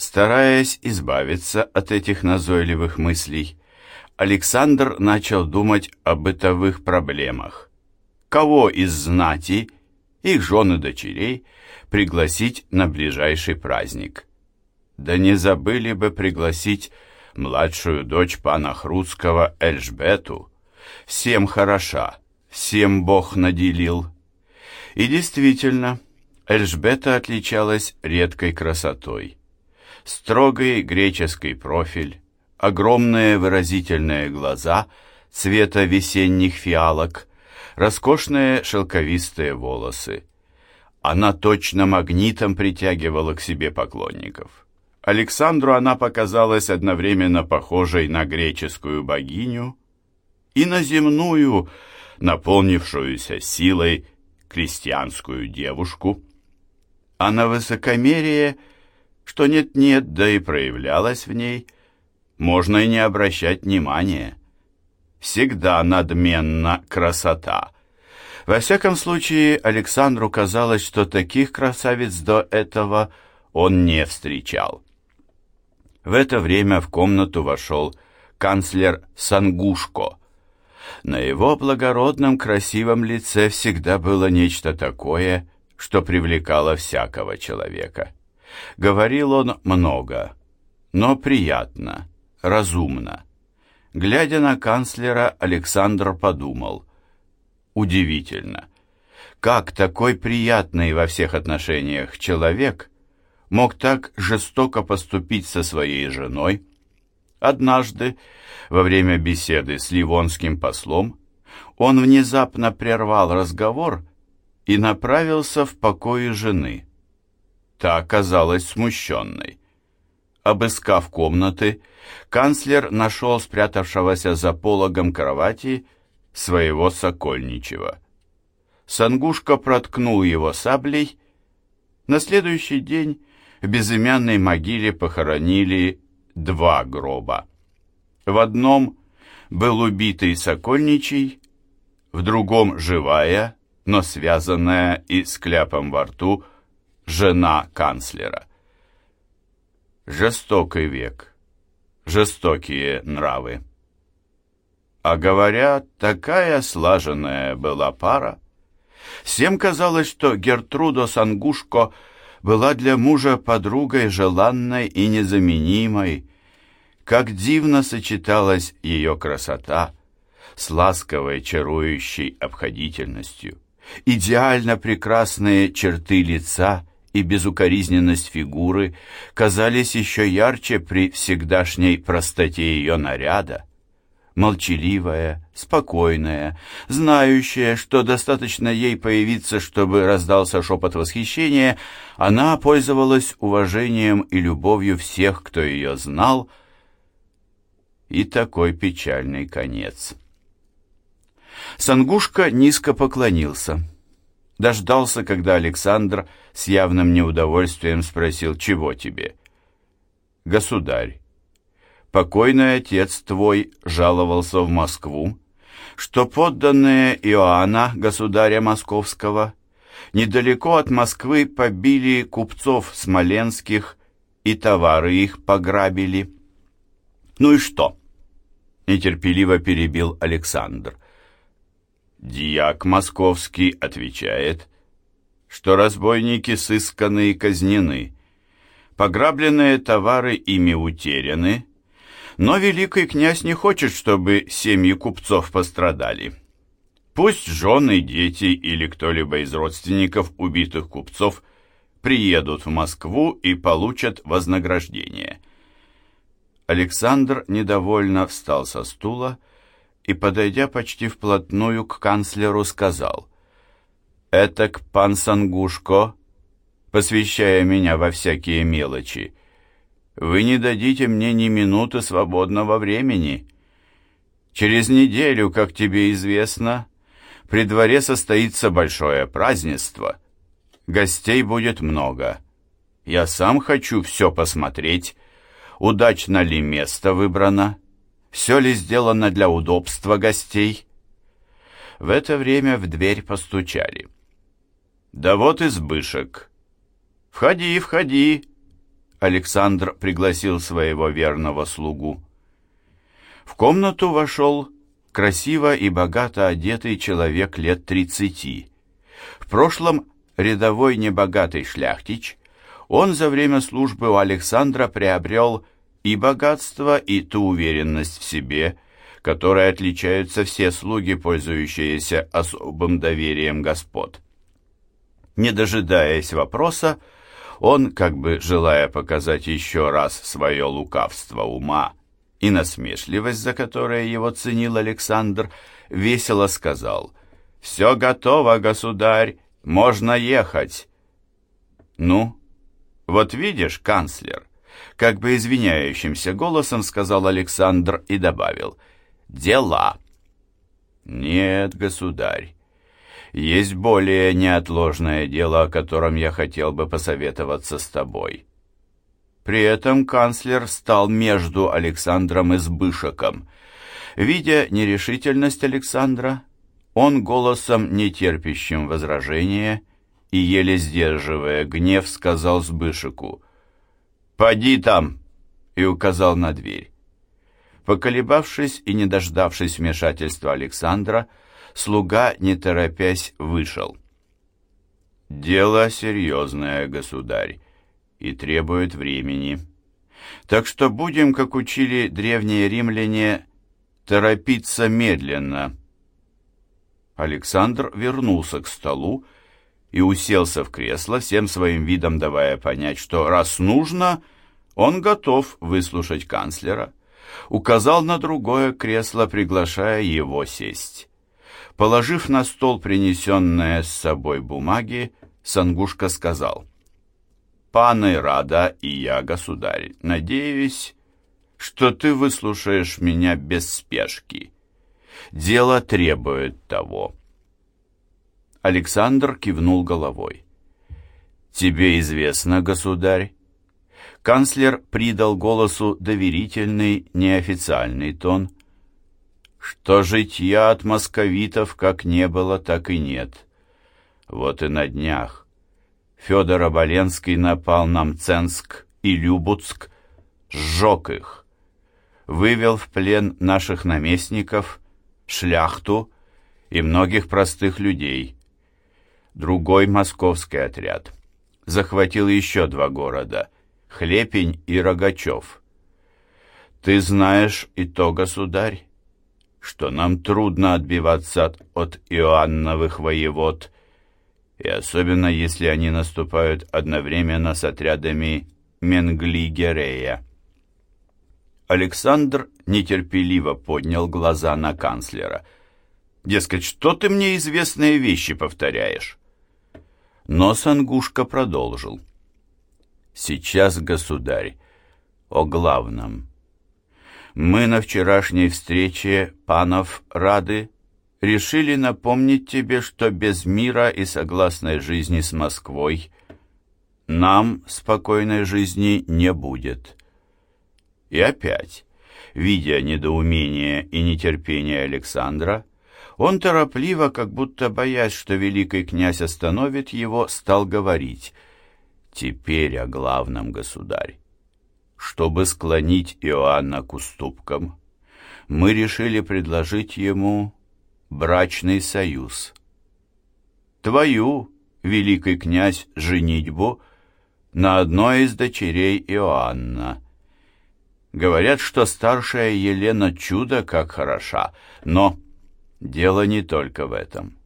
Стараясь избавиться от этих назойливых мыслей, Александр начал думать о бытовых проблемах. Кого из знати, их жены дочерей, пригласить на ближайший праздник? Да не забыли бы пригласить младшую дочь пана Хруцкого Эльжбету. Всем хороша, всем Бог наделил. И действительно, Эльжбета отличалась редкой красотой. Строгий греческий профиль, огромные выразительные глаза цвета весенних фиалок, роскошные шелковистые волосы. Она точно магнитом притягивала к себе поклонников. Александру она показалась одновременно похожей на греческую богиню и на земную, наполнившуюся силой крестьянскую девушку, а на высокомерие, что нет-нет, да и проявлялось в ней, можно и не обращать внимания. Всегда надменна красота. Во всяком случае, Александру казалось, что таких красавиц до этого он не встречал. В это время в комнату вошел канцлер Сангушко. На его благородном красивом лице всегда было нечто такое, что привлекало всякого человека. Говорил он много, но приятно, разумно. Глядя на канцлера, Александр подумал. Удивительно, как такой приятный во всех отношениях человек мог так жестоко поступить со своей женой, Однажды, во время беседы с ливонским послом, он внезапно прервал разговор и направился в покои жены. Та оказалась смущенной. Обыскав комнаты, канцлер нашел спрятавшегося за пологом кровати своего Сокольничего. Сангушка проткнул его саблей. На следующий день в безымянной могиле похоронили два гроба. В одном был убитый Сокольничий, в другом живая, но связанная и с кляпом во рту жена канцлера. Жестокий век, жестокие нравы. А говорят, такая слаженная была пара. Всем казалось, что Гертрудо Сангушко – была для мужа подругой желанной и незаменимой. Как дивно сочеталась ее красота с ласковой, чарующей обходительностью. Идеально прекрасные черты лица и безукоризненность фигуры казались еще ярче при всегдашней простоте ее наряда молчаливая, спокойная, знающая, что достаточно ей появиться, чтобы раздался шепот восхищения, она пользовалась уважением и любовью всех, кто ее знал, и такой печальный конец. Сангушка низко поклонился. Дождался, когда Александр с явным неудовольствием спросил, «Чего тебе?» «Государь, покойный отец твой жаловался в Москву, что подданные Иоанна, государя московского, недалеко от Москвы побили купцов смоленских и товары их пограбили. Ну и что? Нетерпеливо перебил Александр. Дьяк московский отвечает, что разбойники сысканы и казнены, пограбленные товары ими утеряны, но великий князь не хочет, чтобы семьи купцов пострадали. Пусть жены, дети или кто-либо из родственников убитых купцов приедут в Москву и получат вознаграждение. Александр недовольно встал со стула и, подойдя почти вплотную к канцлеру, сказал, «Этак, пан Сангушко, посвящая меня во всякие мелочи, вы не дадите мне ни минуты свободного времени. Через неделю, как тебе известно, при дворе состоится большое празднество. Гостей будет много. Я сам хочу все посмотреть, удачно ли место выбрано, все ли сделано для удобства гостей. В это время в дверь постучали. «Да вот избышек. Входи, входи!» Александр пригласил своего верного слугу. В комнату вошел красиво и богато одетый человек лет тридцати. В прошлом рядовой небогатый шляхтич, он за время службы у Александра приобрел и богатство, и ту уверенность в себе, которой отличаются все слуги, пользующиеся особым доверием господ. Не дожидаясь вопроса, он, как бы желая показать еще раз свое лукавство ума и насмешливость, за которое его ценил Александр, весело сказал «Все готово, государь, можно ехать». «Ну, вот видишь, канцлер», как бы извиняющимся голосом сказал Александр и добавил «Дела». «Нет, государь, есть более неотложное дело, о котором я хотел бы посоветоваться с тобой». При этом канцлер стал между Александром и Сбышеком. Видя нерешительность Александра, он голосом, нетерпящим возражения и еле сдерживая гнев, сказал Сбышеку, «Поди там!» и указал на дверь. Поколебавшись и не дождавшись вмешательства Александра, слуга, не торопясь, вышел. «Дело серьезное, государь, и требует времени. Так что будем, как учили древние римляне, торопиться медленно». Александр вернулся к столу и уселся в кресло, всем своим видом давая понять, что раз нужно, он готов выслушать канцлера. Указал на другое кресло, приглашая его сесть. Положив на стол принесенные с собой бумаги, Сангушка сказал, «Паны Рада и я, государь, надеюсь, что ты выслушаешь меня без спешки. Дело требует того». Александр кивнул головой. «Тебе известно, государь?» Канцлер придал голосу доверительный, неофициальный тон – что житья от московитов как не было, так и нет. Вот и на днях Федор Оболенский напал на Мценск и Любуцк, сжег их, вывел в плен наших наместников, шляхту и многих простых людей. Другой московский отряд захватил еще два города — Хлепень и Рогачев. Ты знаешь и то, государь, что нам трудно отбиваться от Иоанновых воевод, и особенно если они наступают одновременно с отрядами Менгли-Герея. Александр нетерпеливо поднял глаза на канцлера. «Дескать, что ты мне известные вещи повторяешь?» Но Сангушка продолжил. «Сейчас, государь, о главном» мы на вчерашней встрече панов Рады решили напомнить тебе, что без мира и согласной жизни с Москвой нам спокойной жизни не будет. И опять, видя недоумение и нетерпение Александра, он торопливо, как будто боясь, что великий князь остановит его, стал говорить «Теперь о главном, государь. Чтобы склонить Иоанна к уступкам, мы решили предложить ему брачный союз. Твою, великий князь, женитьбу на одной из дочерей Иоанна. Говорят, что старшая Елена чудо как хороша, но дело не только в этом.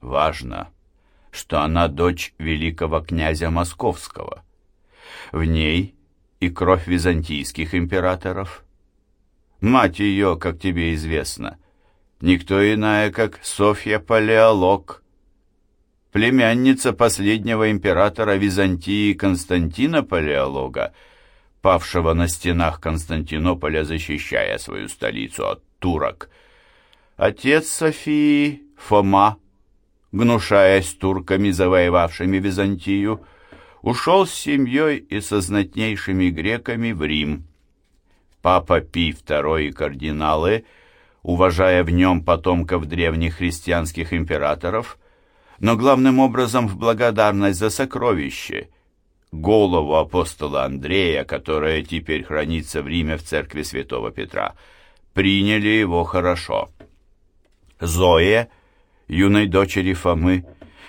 Важно, что она дочь великого князя Московского. В ней и кровь византийских императоров. Мать ее, как тебе известно, никто иная, как Софья Палеолог, племянница последнего императора Византии Константина Палеолога, павшего на стенах Константинополя, защищая свою столицу от турок. Отец Софии, Фома, гнушаясь турками, завоевавшими Византию, ушел с семьей и со знатнейшими греками в Рим. Папа Пий II и кардиналы, уважая в нем потомков древних христианских императоров, но главным образом в благодарность за сокровище, голову апостола Андрея, которая теперь хранится в Риме в церкви святого Петра, приняли его хорошо. Зое, юной дочери Фомы,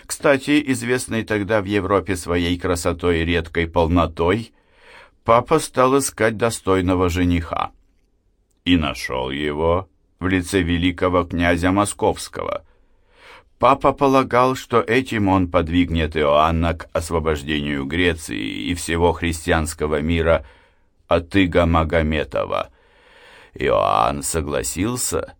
кстати, известной тогда в Европе своей красотой и редкой полнотой, папа стал искать достойного жениха. И нашел его в лице великого князя Московского. Папа полагал, что этим он подвигнет Иоанна к освобождению Греции и всего христианского мира от Иго Магометова. Иоанн согласился,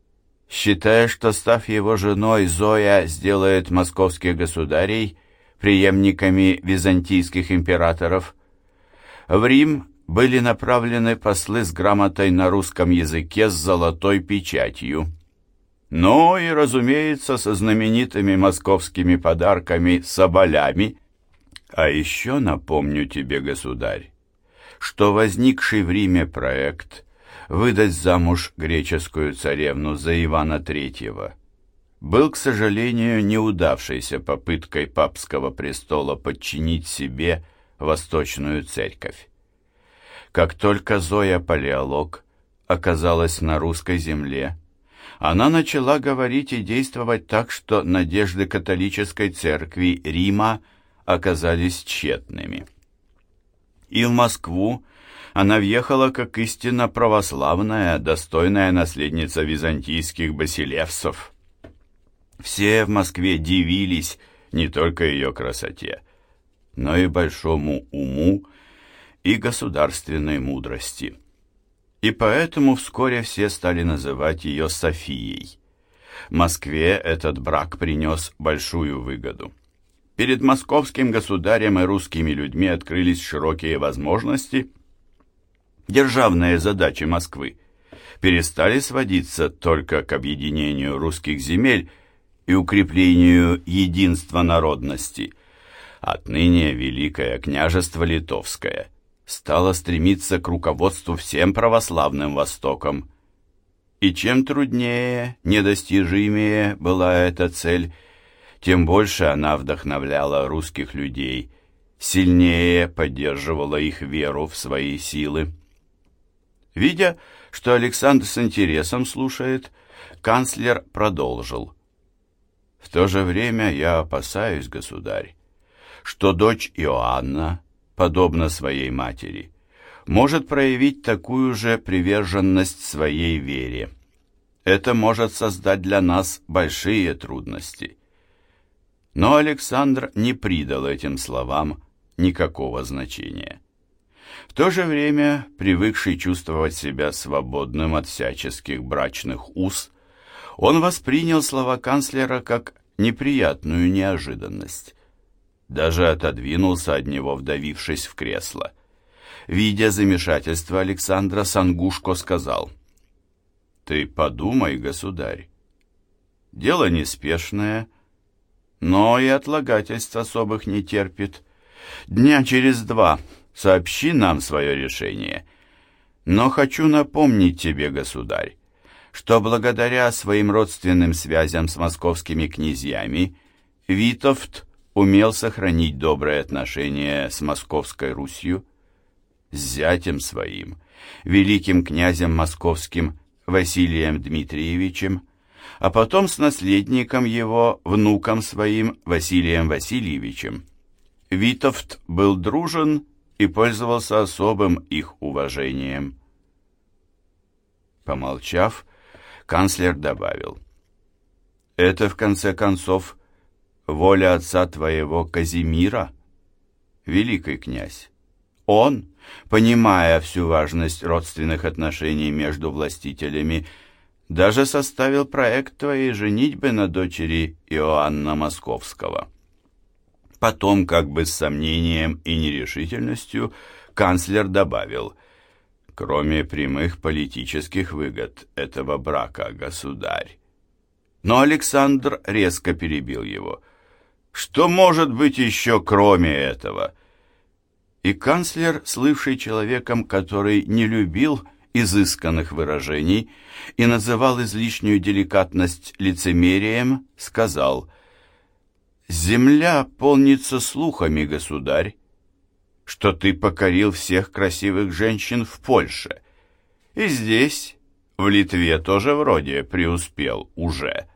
считая, что, став его женой, Зоя сделает московских государей преемниками византийских императоров. В Рим были направлены послы с грамотой на русском языке с золотой печатью. Ну и, разумеется, со знаменитыми московскими подарками соболями. А еще напомню тебе, государь, что возникший в Риме проект выдать замуж греческую царевну за Ивана Третьего был, к сожалению, неудавшейся попыткой папского престола подчинить себе Восточную Церковь. Как только Зоя Палеолог оказалась на русской земле, она начала говорить и действовать так, что надежды католической церкви Рима оказались тщетными. И в Москву она въехала как истинно православная, достойная наследница византийских басилевсов. Все в Москве дивились не только ее красоте, но и большому уму и государственной мудрости. И поэтому вскоре все стали называть ее Софией. Москве этот брак принес большую выгоду. Перед московским государем и русскими людьми открылись широкие возможности. Державные задачи Москвы перестали сводиться только к объединению русских земель и укреплению единства народности. Отныне Великое княжество Литовское – стала стремиться к руководству всем православным Востоком. И чем труднее, недостижимее была эта цель, тем больше она вдохновляла русских людей, сильнее поддерживала их веру в свои силы. Видя, что Александр с интересом слушает, канцлер продолжил. «В то же время я опасаюсь, государь, что дочь Иоанна подобно своей матери, может проявить такую же приверженность своей вере. Это может создать для нас большие трудности. Но Александр не придал этим словам никакого значения. То же время, привыкший чувствовать себя свободным от всяческих брачных уз, он воспринял слова канцлера как неприятную неожиданность даже отодвинулся от него, вдавившись в кресло. Видя замешательство Александра, Сангушко сказал, «Ты подумай, государь. Дело неспешное, но и отлагательств особых не терпит. Дня через два сообщи нам свое решение. Но хочу напомнить тебе, государь, что благодаря своим родственным связям с московскими князьями Витовт умел сохранить добрые отношения с Московской Русью, с зятем своим, великим князем московским Василием Дмитриевичем, а потом с наследником его, внуком своим Василием Васильевичем. Витовт был дружен и пользовался особым их уважением. Помолчав, канцлер добавил, «Это, в конце концов, воля отца твоего Казимира, великий князь. Он, понимая всю важность родственных отношений между властителями, даже составил проект твоей женитьбы на дочери Иоанна Московского. Потом, как бы с сомнением и нерешительностью, канцлер добавил, кроме прямых политических выгод этого брака, государь. Но Александр резко перебил его – что может быть еще кроме этого? И канцлер, слывший человеком, который не любил изысканных выражений и называл излишнюю деликатность лицемерием, сказал «Земля полнится слухами, государь, что ты покорил всех красивых женщин в Польше. И здесь, в Литве, тоже вроде преуспел уже.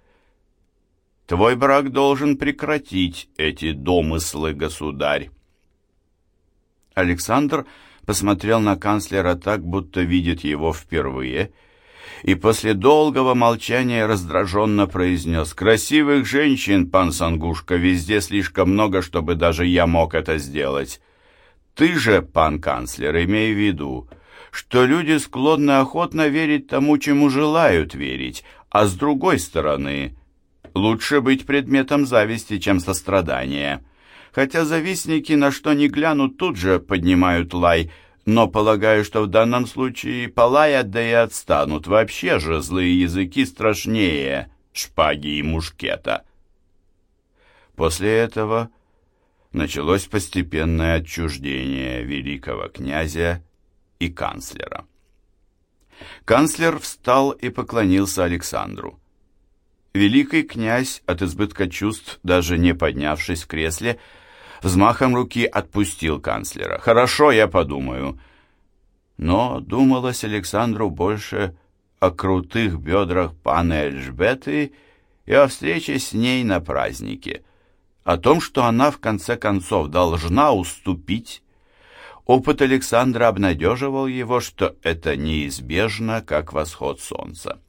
Твой брак должен прекратить эти домыслы, государь. Александр посмотрел на канцлера так, будто видит его впервые, и после долгого молчания раздраженно произнес «Красивых женщин, пан Сангушка, везде слишком много, чтобы даже я мог это сделать. Ты же, пан канцлер, имей в виду, что люди склонны охотно верить тому, чему желают верить, а с другой стороны, лучше быть предметом зависти, чем сострадания» хотя завистники на что ни глянут тут же поднимают лай, но полагаю, что в данном случае полаят да и отстанут. Вообще же злые языки страшнее шпаги и мушкета. После этого началось постепенное отчуждение великого князя и канцлера. Канцлер встал и поклонился Александру. Великий князь, от избытка чувств, даже не поднявшись в кресле, взмахом руки отпустил канцлера. «Хорошо, я подумаю». Но думалось Александру больше о крутых бедрах паны Эльжбеты и о встрече с ней на празднике, о том, что она в конце концов должна уступить. Опыт Александра обнадеживал его, что это неизбежно, как восход солнца.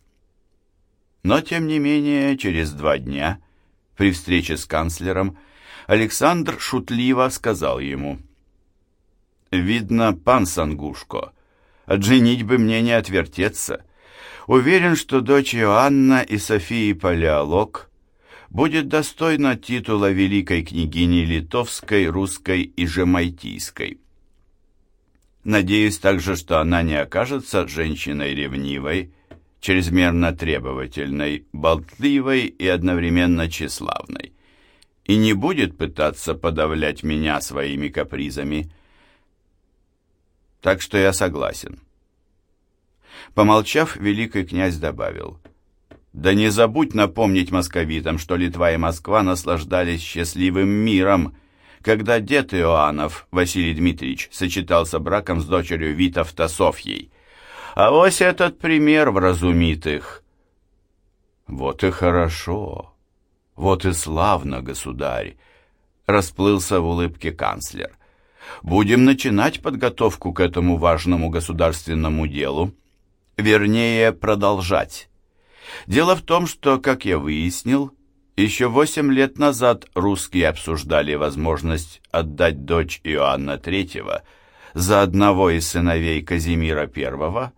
Но, тем не менее, через два дня, при встрече с канцлером, Александр шутливо сказал ему, «Видно, пан Сангушко, от женитьбы мне не отвертеться. Уверен, что дочь Иоанна и Софии Палеолог будет достойна титула великой княгини литовской, русской и жемайтийской. Надеюсь также, что она не окажется женщиной ревнивой, чрезмерно требовательной, болтливой и одновременно тщеславной и не будет пытаться подавлять меня своими капризами. Так что я согласен. Помолчав, великий князь добавил, «Да не забудь напомнить московитам, что Литва и Москва наслаждались счастливым миром, когда дед Иоаннов, Василий Дмитриевич, сочетался браком с дочерью Витовта Софьей. А вось этот пример вразумит их». «Вот и хорошо», «Вот и славно, государь!» — расплылся в улыбке канцлер. «Будем начинать подготовку к этому важному государственному делу. Вернее, продолжать. Дело в том, что, как я выяснил, еще восемь лет назад русские обсуждали возможность отдать дочь Иоанна III за одного из сыновей Казимира I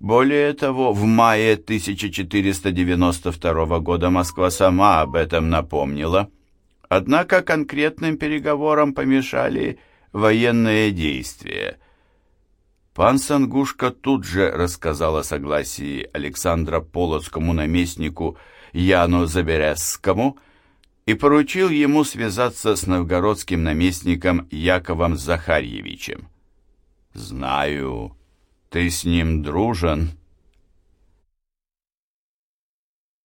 более того, в мае 1492 года Москва сама об этом напомнила. Однако конкретным переговорам помешали военные действия. Пан Сангушка тут же рассказал о согласии Александра Полоцкому наместнику Яну Заберезскому и поручил ему связаться с новгородским наместником Яковом Захарьевичем. «Знаю», «Ты с ним дружен?»